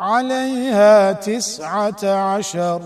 عليها تسعة عشر.